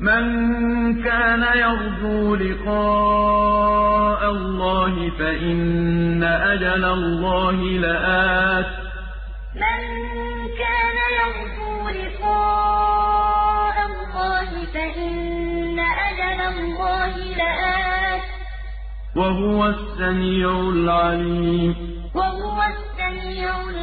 مَن كَانَ يَرْجُو لِقَاءَ اللَّهِ فَإِنَّ أَجَلَ اللَّهِ لَآتٍ ۚ. مَن كَانَ يَرْجُو لِقَاءَ اللَّهِ فَإِنَّ أَجَلَ اللَّهِ لَآتٍ ۚ. وَهُوَ السَّمِيعُ الْعَلِيمُ. وَهُوَ السَّمِيعُ الْعَلِيمُ